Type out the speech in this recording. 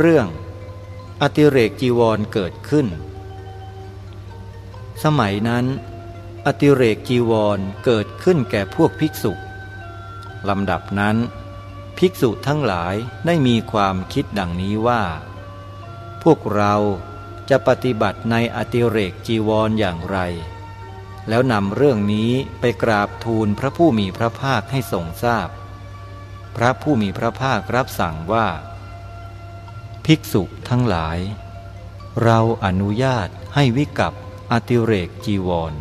เรื่อง อติเรกจีวรเกิดขึ้น สมัยนั้น อติเรกจีวรเกิดขึ้นแก่พวกภิกษุลำดับนั้น ภิกษุทั้งหลายได้มีความคิดดังนี้ว่า พวกเราจะปฏิบัติในอติเรกจีวรออย่างไร แล้วนำเรื่องนี้ไปกราบทูลพระผู้มีพระภาคให้ทรงทราบพพระผู้มีพระภาครับสั่งว่า ภิกษุทั้งหลาย เราอนุญาตให้วิกับอติเรกจีวร